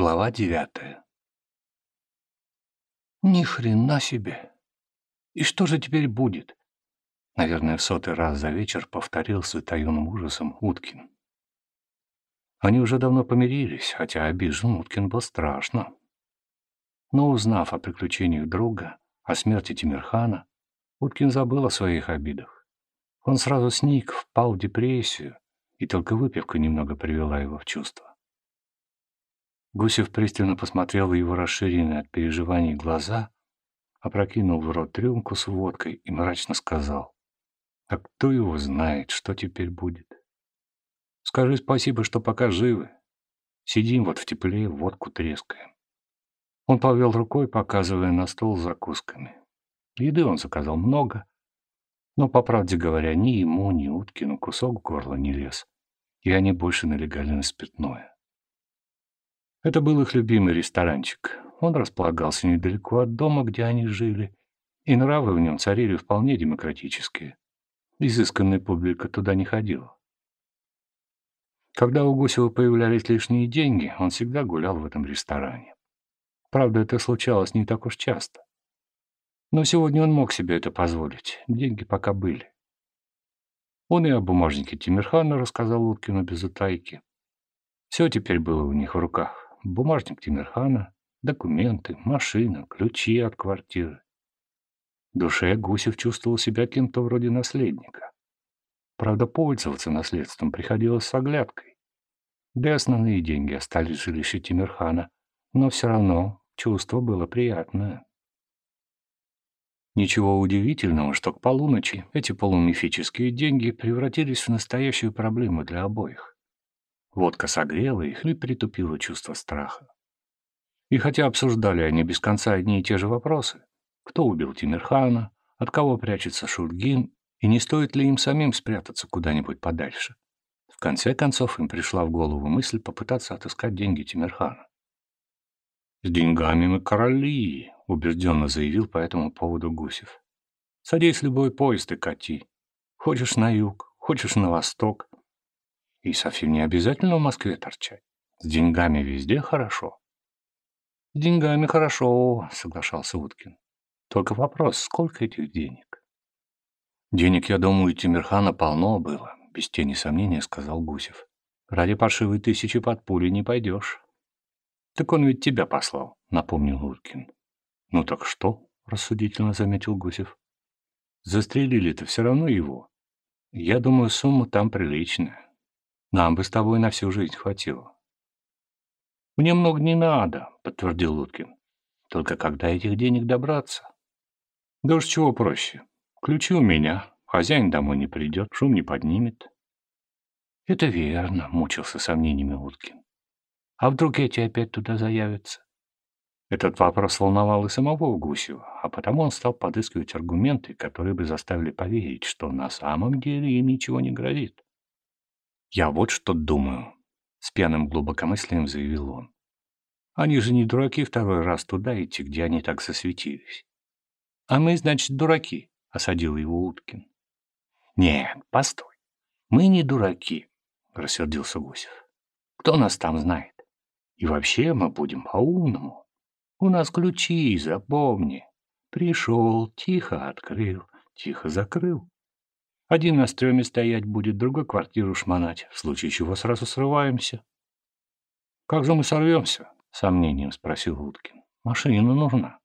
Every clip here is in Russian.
Глава девятая. Ни хрена себе! И что же теперь будет? Наверное, в сотый раз за вечер повторил с утаенным ужасом Уткин. Они уже давно помирились, хотя обижен Уткин был страшно. Но узнав о приключениях друга, о смерти Тимирхана, Уткин забыл о своих обидах. Он сразу сник, впал в депрессию, и только выпивка немного привела его в чувство. Гусев пристально посмотрел в его расширенные от переживаний глаза, опрокинул в рот рюмку с водкой и мрачно сказал, «А кто его знает, что теперь будет? Скажи спасибо, что пока живы. Сидим вот в тепле, водку трескаем». Он повел рукой, показывая на стол с закусками. Еды он заказал много, но, по правде говоря, ни ему, ни Уткину кусок горла не лез, и они больше налегали на спиртное. Это был их любимый ресторанчик. Он располагался недалеко от дома, где они жили, и нравы в нем царили вполне демократические. Изысканная публика туда не ходила. Когда у Гусева появлялись лишние деньги, он всегда гулял в этом ресторане. Правда, это случалось не так уж часто. Но сегодня он мог себе это позволить. Деньги пока были. Он и о бумажнике Тимирхана рассказал Уткину без утайки. Все теперь было у них в руках бумажник Тимирхана, документы, машина, ключи от квартиры. В душе Гусев чувствовал себя кем-то вроде наследника. Правда, пользоваться наследством приходилось с оглядкой. Да и основные деньги остались в жилище Тимирхана, но все равно чувство было приятное. Ничего удивительного, что к полуночи эти полумифические деньги превратились в настоящую проблему для обоих. Водка согрела их и притупила чувство страха. И хотя обсуждали они без конца одни и те же вопросы, кто убил Тимирхана, от кого прячется Шульгин, и не стоит ли им самим спрятаться куда-нибудь подальше, в конце концов им пришла в голову мысль попытаться отыскать деньги Тимирхана. «С деньгами мы короли», — убежденно заявил по этому поводу Гусев. «Садись любой поезд и кати. Хочешь на юг, хочешь на восток, и совсем не обязательно в Москве торчать. С деньгами везде хорошо. С деньгами хорошо, соглашался Уткин. Только вопрос, сколько этих денег? Денег, я думаю, у Тимирхана полно было, без тени сомнения сказал Гусев. Ради паршивой тысячи под пули не пойдешь. Так он ведь тебя послал, напомнил Уткин. Ну так что? рассудительно заметил Гусев. Застрелили-то все равно его. Я думаю, сумма там приличная. Нам бы с тобой на всю жизнь хватило. Мне много не надо, подтвердил Луткин. Только когда этих денег добраться? Да уж чего проще. Ключи у меня, хозяин домой не придет, шум не поднимет. Это верно, мучился сомнениями Уткин. А вдруг эти опять туда заявятся? Этот вопрос волновал и самого Гусева, а потому он стал подыскивать аргументы, которые бы заставили поверить, что на самом деле им ничего не грозит. «Я вот что думаю», — с пьяным глубокомыслием заявил он. «Они же не дураки второй раз туда идти, где они так засветились». «А мы, значит, дураки», — осадил его Уткин. «Нет, постой, мы не дураки», — рассердился Гусев. «Кто нас там знает? И вообще мы будем по-умному. У нас ключи, запомни. Пришел, тихо открыл, тихо закрыл. Один на стреме стоять будет, другой квартиру шмонать, в случае чего сразу срываемся. «Как же мы сорвемся?» — сомнением спросил Уткин. «Машина нужна».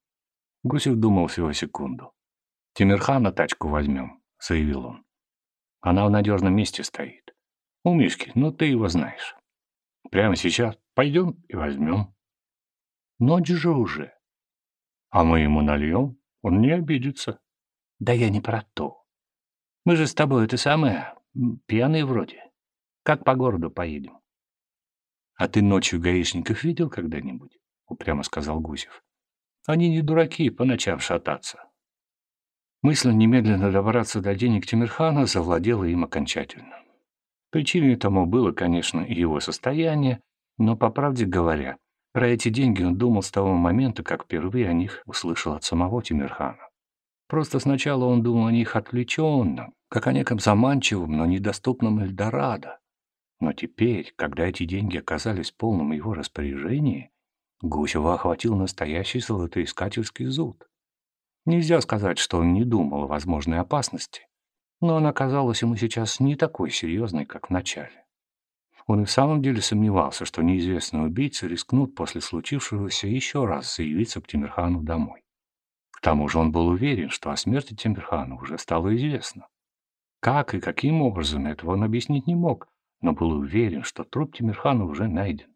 Гусев думал всего секунду. «Тимирхана тачку возьмем», — заявил он. «Она в надежном месте стоит. У Мишки, ну ты его знаешь. Прямо сейчас пойдем и возьмем». «Ночь же уже». «А мы ему нальем, он не обидится». «Да я не про то. Мы же с тобой это самое, пьяные вроде. Как по городу поедем? — А ты ночью гаишников видел когда-нибудь? — упрямо сказал Гусев. — Они не дураки по ночам шататься. Мысль немедленно добраться до денег Тимирхана завладела им окончательно. Причиной тому было, конечно, и его состояние, но, по правде говоря, про эти деньги он думал с того момента, как впервые о них услышал от самого Тимирхана. Просто сначала он думал о них отвлеченно, как о неком заманчивом, но недоступном Эльдорадо. Но теперь, когда эти деньги оказались в полном его распоряжении, Гусева охватил настоящий золотоискательский зуд. Нельзя сказать, что он не думал о возможной опасности, но она казалась ему сейчас не такой серьезной, как в начале. Он и в самом деле сомневался, что неизвестные убийцы рискнут после случившегося еще раз заявиться к Тимирхану домой. Тому же он был уверен, что о смерти Тимирхана уже стало известно. Как и каким образом этого он объяснить не мог, но был уверен, что труп Тимирхана уже найден.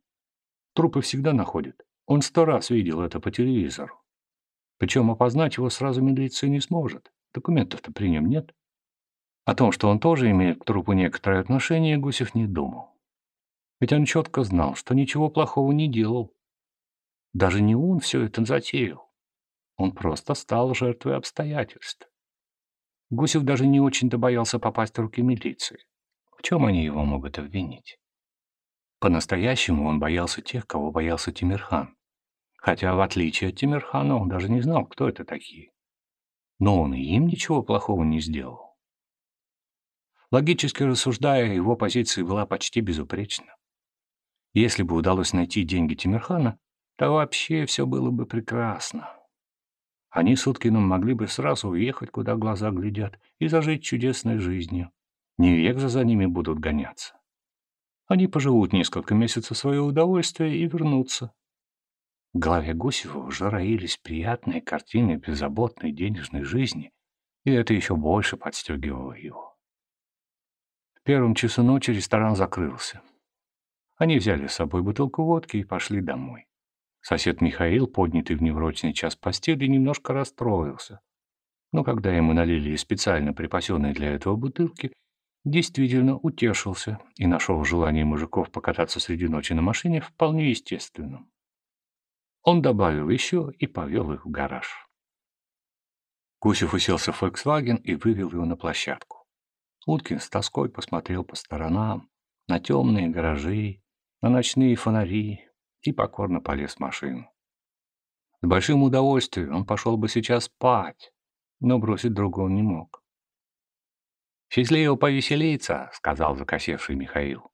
Трупы всегда находят. Он сто раз видел это по телевизору. Причем опознать его сразу милиция не сможет. Документов-то при нем нет. О том, что он тоже имеет к трупу некоторое отношение, Гусев не думал. Ведь он четко знал, что ничего плохого не делал. Даже не он все это затеял. Он просто стал жертвой обстоятельств. Гусев даже не очень-то боялся попасть в руки милиции. В чем они его могут обвинить? По-настоящему он боялся тех, кого боялся Тимирхан. Хотя, в отличие от Тимирхана, он даже не знал, кто это такие. Но он и им ничего плохого не сделал. Логически рассуждая, его позиция была почти безупречна. Если бы удалось найти деньги Тимирхана, то вообще все было бы прекрасно. Они с могли бы сразу уехать, куда глаза глядят, и зажить чудесной жизнью. Не век же за ними будут гоняться. Они поживут несколько месяцев свое удовольствие и вернутся. В голове Гусева уже роились приятные картины беззаботной денежной жизни, и это еще больше подстегивало его. В первом часу ночи ресторан закрылся. Они взяли с собой бутылку водки и пошли домой. Сосед Михаил, поднятый в неврочный час постели, немножко расстроился. Но когда ему налили специально припасенные для этого бутылки, действительно утешился и нашел желание мужиков покататься среди ночи на машине вполне естественным. Он добавил еще и повел их в гараж. Гусев уселся в «Фольксваген» и вывел его на площадку. Уткин с тоской посмотрел по сторонам, на темные гаражи, на ночные фонари и покорно полез в машину. С большим удовольствием он пошел бы сейчас спать, но бросить друга он не мог. «Счастливо повеселиться», — сказал закосевший Михаил.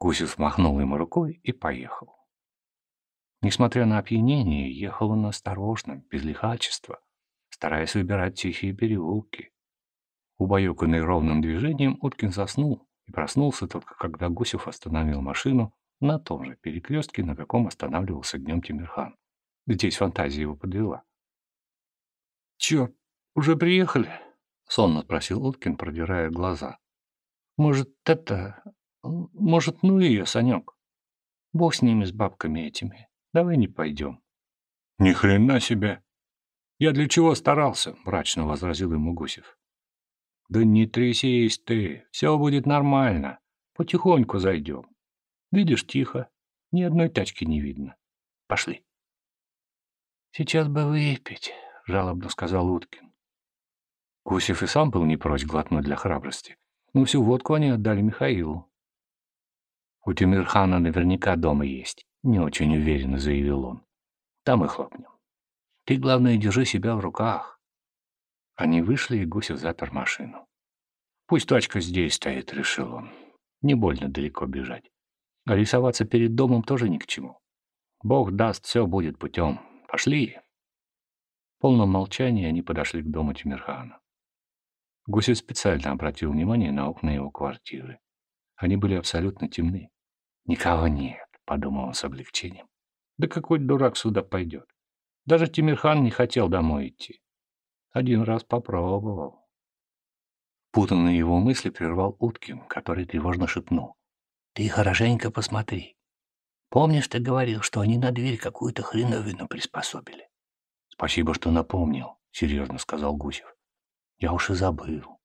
Гусев махнул ему рукой и поехал. Несмотря на опьянение, ехал он осторожно, без лихачества, стараясь выбирать тихие переулки. Убаюканный ровным движением, Уткин заснул, и проснулся только, когда Гусев остановил машину на том же перекрестке, на каком останавливался днем Тимирхан. Здесь фантазия его подвела. «Черт, уже приехали?» — сонно спросил Уткин, продирая глаза. «Может, это... Может, ну ее, Санек? Бог с ними, с бабками этими. Давай не пойдем». «Ни хрена себе! Я для чего старался?» — мрачно возразил ему Гусев. Да не трясись ты, все будет нормально. Потихоньку зайдем. Видишь, тихо. Ни одной тачки не видно. Пошли. Сейчас бы выпить, жалобно сказал Уткин. Гусев и сам был не прочь глотнуть для храбрости, но всю водку они отдали Михаилу. «У Тимирхана наверняка дома есть», — не очень уверенно заявил он. «Там и хлопнем. Ты, главное, держи себя в руках. Они вышли, и Гусев запер машину. «Пусть тачка здесь стоит», — решил он. «Не больно далеко бежать. А рисоваться перед домом тоже ни к чему. Бог даст, все будет путем. Пошли!» В полном молчании они подошли к дому Тимирхана. Гусев специально обратил внимание на окна его квартиры. Они были абсолютно темны. «Никого нет», — подумал он с облегчением. «Да какой дурак сюда пойдет? Даже Тимирхан не хотел домой идти. Один раз попробовал. Путанные его мысли прервал Уткин, который тревожно шепнул. «Ты хорошенько посмотри. Помнишь, ты говорил, что они на дверь какую-то хреновину приспособили?» «Спасибо, что напомнил», — серьезно сказал Гусев. «Я уж и забыл».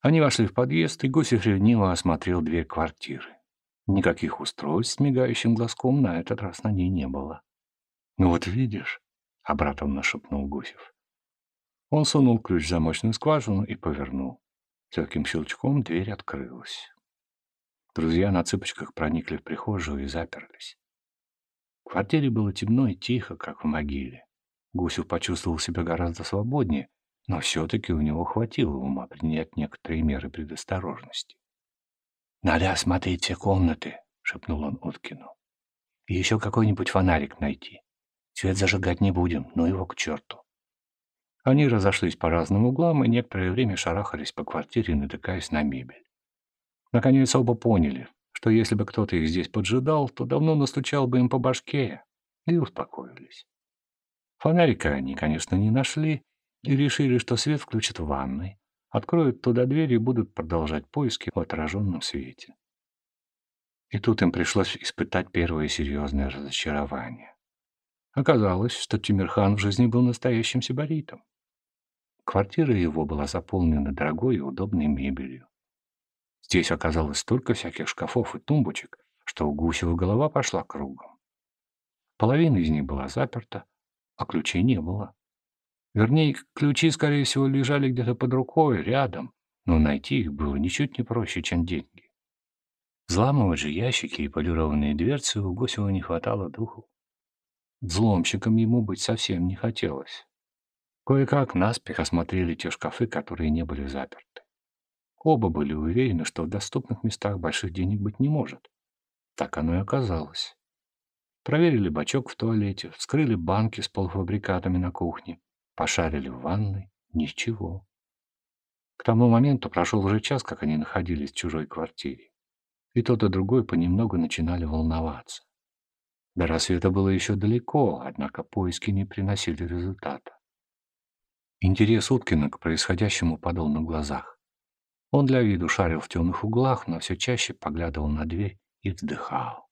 Они вошли в подъезд, и Гусев ревниво осмотрел дверь квартиры. Никаких устройств с мигающим глазком на этот раз на ней не было. «Ну вот видишь», обратно шепнул Гусев. Он сунул ключ в замочную скважину и повернул. Легким щелчком дверь открылась. Друзья на цыпочках проникли в прихожую и заперлись. В квартире было темно и тихо, как в могиле. Гусев почувствовал себя гораздо свободнее, но все-таки у него хватило ума принять некоторые меры предосторожности. «Надо осмотреть все комнаты», — шепнул он Уткину. И еще какой-нибудь фонарик найти. Свет зажигать не будем, но его к черту. Они разошлись по разным углам и некоторое время шарахались по квартире, натыкаясь на мебель. Наконец оба поняли, что если бы кто-то их здесь поджидал, то давно настучал бы им по башке, и успокоились. Фонарика они, конечно, не нашли и решили, что свет включат в ванной, откроют туда дверь и будут продолжать поиски в отраженном свете. И тут им пришлось испытать первое серьезное разочарование. Оказалось, что Тимирхан в жизни был настоящим сибаритом. Квартира его была заполнена дорогой и удобной мебелью. Здесь оказалось столько всяких шкафов и тумбочек, что у Гусева голова пошла кругом. Половина из них была заперта, а ключей не было. Вернее, ключи, скорее всего, лежали где-то под рукой, рядом, но найти их было ничуть не проще, чем деньги. Взламывать же ящики и полированные дверцы у Гусева не хватало духу. Взломщиком ему быть совсем не хотелось. Кое-как наспех осмотрели те шкафы, которые не были заперты. Оба были уверены, что в доступных местах больших денег быть не может. Так оно и оказалось. Проверили бачок в туалете, вскрыли банки с полуфабрикатами на кухне, пошарили в ванной. Ничего. К тому моменту прошел уже час, как они находились в чужой квартире. И тот и другой понемногу начинали волноваться. До рассвета было еще далеко, однако поиски не приносили результата. Интерес Уткина к происходящему падал на глазах. Он для виду шарил в темных углах, но все чаще поглядывал на дверь и вздыхал.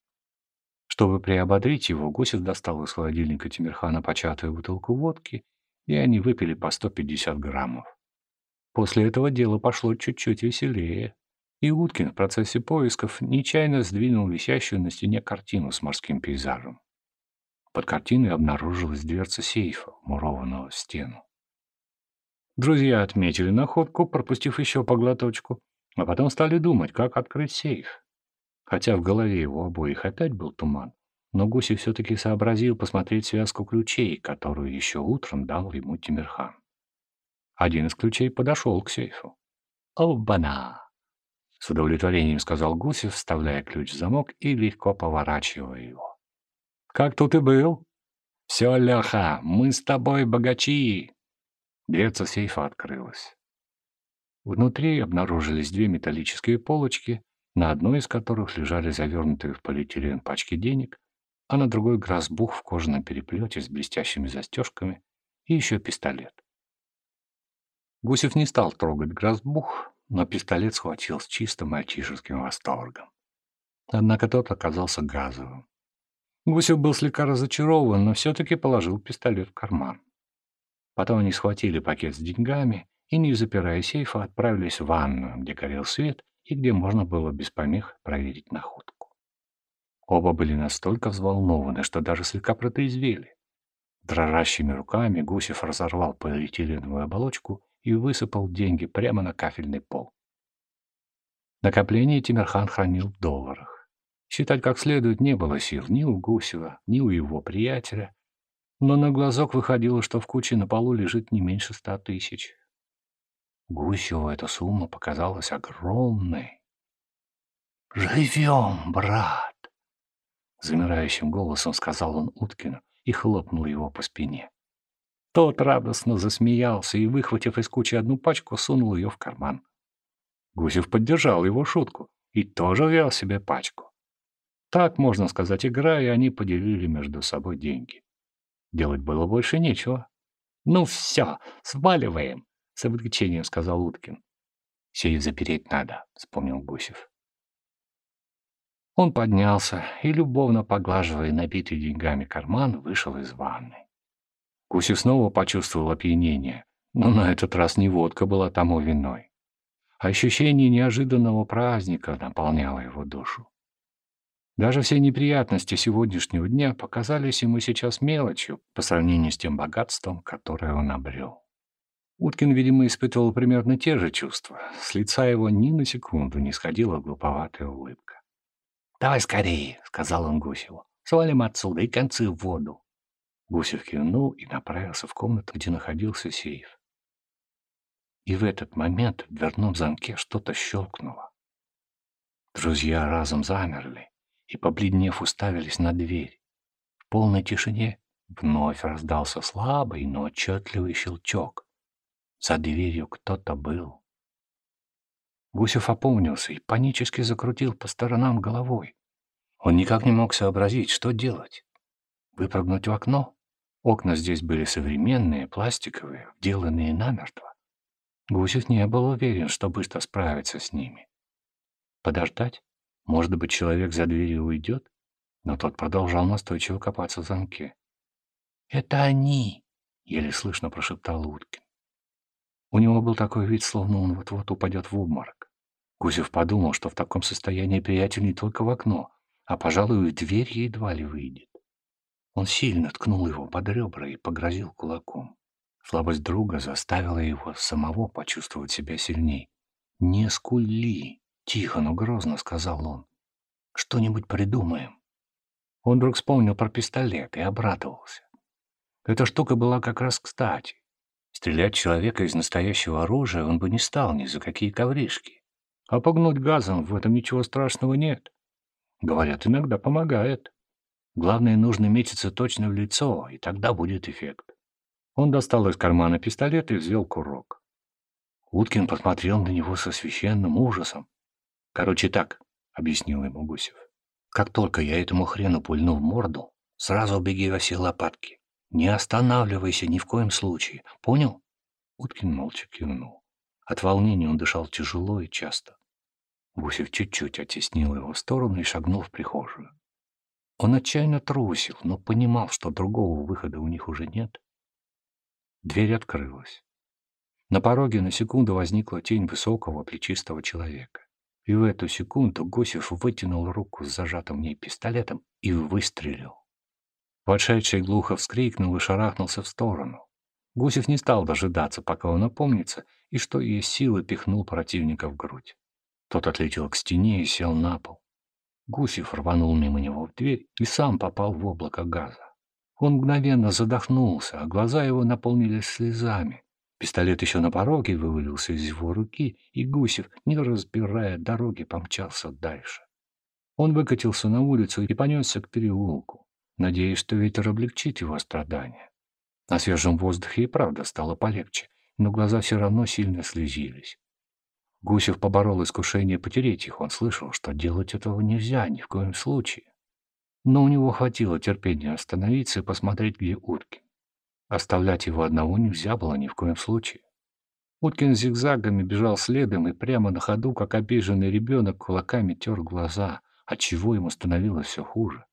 Чтобы приободрить его, Гусев достал из холодильника Тимирхана початую бутылку водки, и они выпили по 150 граммов. После этого дело пошло чуть-чуть веселее. И Уткин в процессе поисков нечаянно сдвинул висящую на стене картину с морским пейзажем. Под картиной обнаружилась дверца сейфа, мурованного в стену. Друзья отметили находку, пропустив еще по глоточку, а потом стали думать, как открыть сейф. Хотя в голове его обоих опять был туман, но Гуси все-таки сообразил посмотреть связку ключей, которую еще утром дал ему Тимирхан. Один из ключей подошел к сейфу. «Обана!» С удовлетворением сказал Гусев, вставляя ключ в замок и легко поворачивая его. «Как тут и был?» «Все, Леха, мы с тобой богачи!» Дверца сейфа открылась. Внутри обнаружились две металлические полочки, на одной из которых лежали завернутые в полиэтилен пачки денег, а на другой грозбух в кожаном переплете с блестящими застежками и еще пистолет. Гусев не стал трогать грозбух, но пистолет схватил с чисто мальчишеским восторгом. Однако тот оказался газовым. Гусев был слегка разочарован, но все-таки положил пистолет в карман. Потом они схватили пакет с деньгами и, не запирая сейфа, отправились в ванную, где горел свет и где можно было без помех проверить находку. Оба были настолько взволнованы, что даже слегка протрезвели. Дрожащими руками Гусев разорвал полиэтиленовую оболочку и высыпал деньги прямо на кафельный пол. Накопление Тимирхан хранил в долларах. Считать как следует не было сил ни у Гусева, ни у его приятеля, но на глазок выходило, что в куче на полу лежит не меньше ста тысяч. Гусеву эта сумма показалась огромной. «Живем, брат!» Замирающим голосом сказал он Уткину и хлопнул его по спине. Тот радостно засмеялся и, выхватив из кучи одну пачку, сунул ее в карман. Гусев поддержал его шутку и тоже взял себе пачку. Так, можно сказать, играя, они поделили между собой деньги. Делать было больше нечего. «Ну все, сваливаем!» — с облегчением сказал Уткин. «Сейф запереть надо», — вспомнил Гусев. Он поднялся и, любовно поглаживая набитый деньгами карман, вышел из ванны. Гусев снова почувствовал опьянение, но на этот раз не водка была тому виной. Ощущение неожиданного праздника наполняло его душу. Даже все неприятности сегодняшнего дня показались ему сейчас мелочью по сравнению с тем богатством, которое он обрел. Уткин, видимо, испытывал примерно те же чувства. С лица его ни на секунду не сходила глуповатая улыбка. «Давай скорее», — сказал он Гусеву. «Свалим отсюда и концы в воду». Гусев кивнул и направился в комнату, где находился сейф. И в этот момент в дверном замке что-то щелкнуло. Друзья разом замерли и, побледнев, уставились на дверь. В полной тишине вновь раздался слабый, но отчетливый щелчок. За дверью кто-то был. Гусев опомнился и панически закрутил по сторонам головой. Он никак не мог сообразить, что делать. Выпрыгнуть в окно? Окна здесь были современные, пластиковые, вделанные намертво. Гусев не был уверен, что быстро справится с ними. Подождать? Может быть, человек за дверью уйдет? Но тот продолжал настойчиво копаться в замке. «Это они!» — еле слышно прошептал Уткин. У него был такой вид, словно он вот-вот упадет в обморок. Гусев подумал, что в таком состоянии приятель не только в окно, а, пожалуй, и в дверь едва ли выйдет. Он сильно ткнул его под ребра и погрозил кулаком. Слабость друга заставила его самого почувствовать себя сильней. «Не скули!» — тихо, но грозно сказал он. «Что-нибудь придумаем». Он вдруг вспомнил про пистолет и обрадовался. Эта штука была как раз кстати. Стрелять человека из настоящего оружия он бы не стал ни за какие ковришки. А погнуть газом в этом ничего страшного нет. Говорят, иногда помогает. Главное, нужно метиться точно в лицо, и тогда будет эффект. Он достал из кармана пистолет и взвел курок. Уткин посмотрел на него со священным ужасом. «Короче так», — объяснил ему Гусев. «Как только я этому хрену пульну в морду, сразу беги во все лопатки. Не останавливайся ни в коем случае. Понял? Уткин молча кивнул. От волнения он дышал тяжело и часто. Гусев чуть-чуть оттеснил его в сторону и шагнул в прихожую. Он отчаянно трусил, но понимал, что другого выхода у них уже нет. Дверь открылась. На пороге на секунду возникла тень высокого плечистого человека. И в эту секунду Гусев вытянул руку с зажатым в ней пистолетом и выстрелил. Вошедший глухо вскрикнул и шарахнулся в сторону. Гусев не стал дожидаться, пока он опомнится, и что есть силы пихнул противника в грудь. Тот отлетел к стене и сел на пол. Гусев рванул мимо него в дверь и сам попал в облако газа. Он мгновенно задохнулся, а глаза его наполнились слезами. Пистолет еще на пороге вывалился из его руки, и Гусев, не разбирая дороги, помчался дальше. Он выкатился на улицу и понесся к переулку надеясь, что ветер облегчит его страдания. На свежем воздухе и правда стало полегче, но глаза все равно сильно слезились. Гусев поборол искушение потереть их, он слышал, что делать этого нельзя ни в коем случае. Но у него хватило терпения остановиться и посмотреть, где Уткин. Оставлять его одного нельзя было ни в коем случае. Уткин зигзагами бежал следом и прямо на ходу, как обиженный ребенок, кулаками тер глаза, отчего ему становилось все хуже.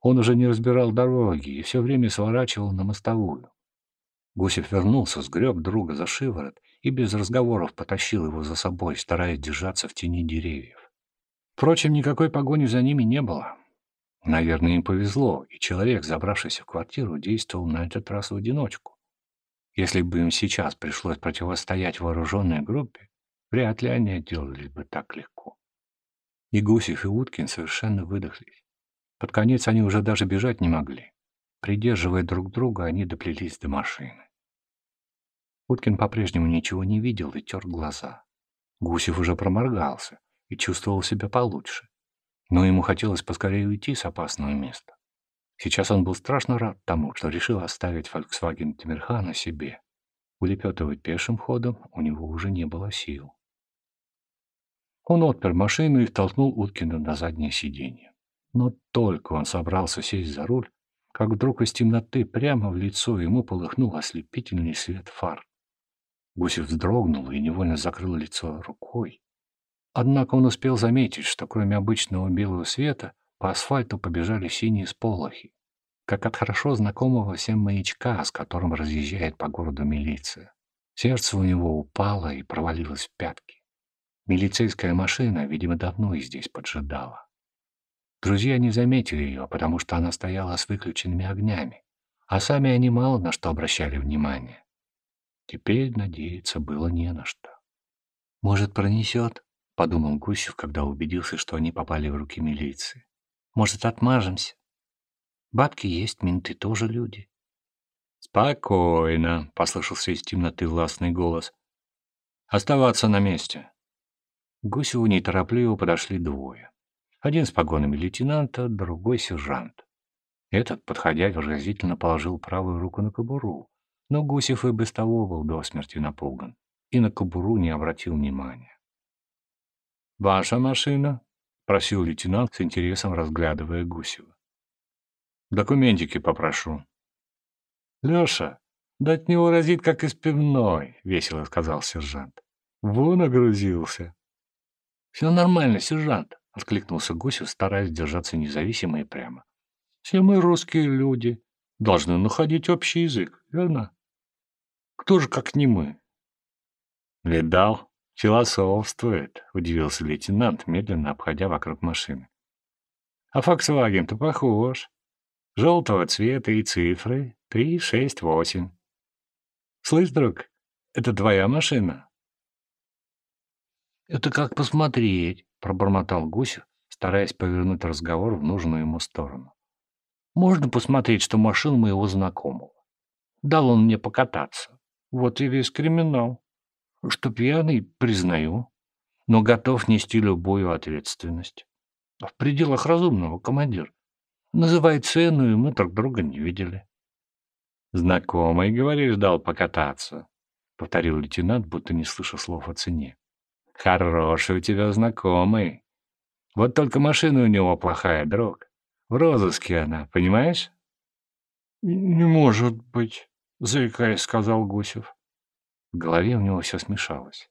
Он уже не разбирал дороги и все время сворачивал на мостовую. Гусев вернулся, сгреб друга за шиворот и без разговоров потащил его за собой, стараясь держаться в тени деревьев. Впрочем, никакой погони за ними не было. Наверное, им повезло, и человек, забравшийся в квартиру, действовал на этот раз в одиночку. Если бы им сейчас пришлось противостоять вооруженной группе, вряд ли они отделались бы так легко. И Гусев, и Уткин совершенно выдохлись. Под конец они уже даже бежать не могли. Придерживая друг друга, они доплелись до машины. Уткин по-прежнему ничего не видел и тер глаза. Гусев уже проморгался и чувствовал себя получше. Но ему хотелось поскорее уйти с опасного места. Сейчас он был страшно рад тому, что решил оставить Volkswagen Тимирхана себе. Улепетывать пешим ходом у него уже не было сил. Он отпер машину и втолкнул Уткина на заднее сиденье. Но только он собрался сесть за руль, как вдруг из темноты прямо в лицо ему полыхнул ослепительный свет фар. Гусев вздрогнул и невольно закрыл лицо рукой. Однако он успел заметить, что кроме обычного белого света по асфальту побежали синие сполохи, как от хорошо знакомого всем маячка, с которым разъезжает по городу милиция. Сердце у него упало и провалилось в пятки. Милицейская машина, видимо, давно и здесь поджидала. Друзья не заметили ее, потому что она стояла с выключенными огнями, а сами они мало на что обращали внимание. Теперь надеяться было не на что. «Может, пронесет?» — подумал Гусев, когда убедился, что они попали в руки милиции. «Может, отмажемся? Бабки есть, менты тоже люди». «Спокойно», — послышался из темноты властный голос. «Оставаться на месте». К Гусеву неторопливо подошли двое. Один с погонами лейтенанта, другой сержант. Этот, подходя, выразительно положил правую руку на кобуру, но Гусев и без того был до смерти напуган и на кобуру не обратил внимания. «Ваша машина?» — просил лейтенант с интересом, разглядывая Гусева. «Документики попрошу». «Леша, да от него разит, как из пивной», — весело сказал сержант. «Вон огрузился». «Все нормально, сержант», — откликнулся Гусев, стараясь держаться независимо и прямо. «Все мы русские люди, должны находить общий язык, верно? Кто же, как не мы?» «Видал?» «Философствует», — удивился лейтенант, медленно обходя вокруг машины. «А Фольксваген-то похож. Желтого цвета и цифры три, шесть, восемь. Слышь, друг, это твоя машина?» «Это как посмотреть», — пробормотал Гусев, стараясь повернуть разговор в нужную ему сторону. «Можно посмотреть, что машина моего знакомого. Дал он мне покататься. Вот и весь криминал» что пьяный, признаю, но готов нести любую ответственность. В пределах разумного, командир. Называй цену, и мы друг друга не видели. Знакомый, говоришь, дал покататься, — повторил лейтенант, будто не слыша слов о цене. Хороший у тебя знакомый. Вот только машина у него плохая, друг. В розыске она, понимаешь? — Не может быть, — заикаясь, сказал Гусев. В голове у него все смешалось.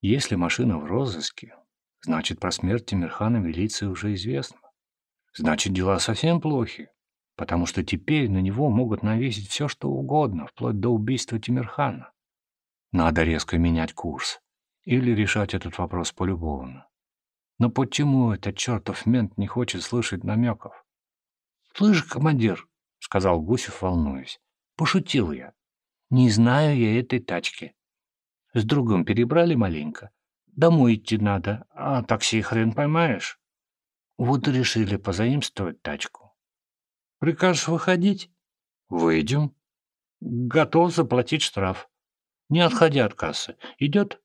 Если машина в розыске, значит, про смерть Тимирхана милиции уже известно. Значит, дела совсем плохи, потому что теперь на него могут навесить все, что угодно, вплоть до убийства Тимирхана. Надо резко менять курс или решать этот вопрос полюбовно. Но почему этот чертов мент не хочет слышать намеков? — Слышь, командир, — сказал Гусев, волнуясь, — пошутил я. Не знаю я этой тачки. С другом перебрали маленько. Домой идти надо, а такси хрен поймаешь. Вот и решили позаимствовать тачку. Прикажешь выходить? Выйдем. Готов заплатить штраф. Не отходя от кассы. Идет?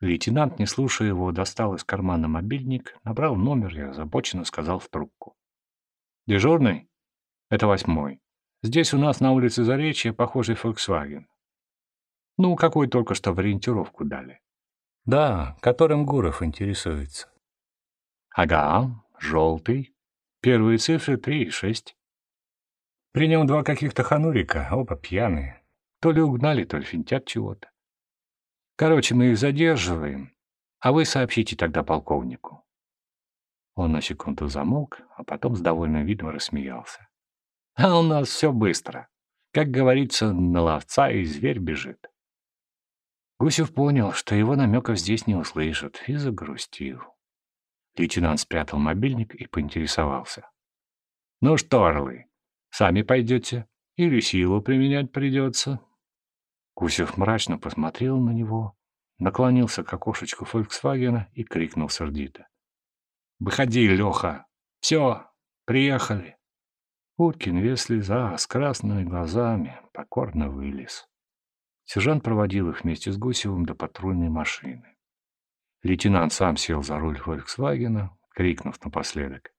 Лейтенант, не слушая его, достал из кармана мобильник, набрал номер и озабоченно сказал в трубку. «Дежурный? Это восьмой. Здесь у нас на улице Заречья похожий Volkswagen. Ну, какой только что в ориентировку дали. Да, которым Гуров интересуется. Ага, желтый. Первые цифры три и шесть. При нем два каких-то ханурика, оба пьяные. То ли угнали, то ли финтят чего-то. Короче, мы их задерживаем, а вы сообщите тогда полковнику. Он на секунду замолк, а потом с довольным видом рассмеялся. А у нас все быстро. Как говорится, на ловца и зверь бежит. Гусев понял, что его намеков здесь не услышат, и загрустил. Лейтенант спрятал мобильник и поинтересовался. «Ну что, орлы, сами пойдете? Или силу применять придется?» Гусев мрачно посмотрел на него, наклонился к окошечку «Фольксвагена» и крикнул сердито. «Выходи, Леха! Все, приехали!» Уткин, весь слеза, с красными глазами, покорно вылез. Сержант проводил их вместе с Гусевым до патрульной машины. Лейтенант сам сел за руль «Фольксвагена», крикнув напоследок.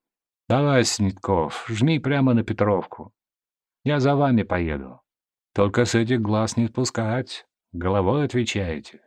«Давай, Снитков, жми прямо на Петровку. Я за вами поеду. Только с этих глаз не спускать. Головой отвечаете».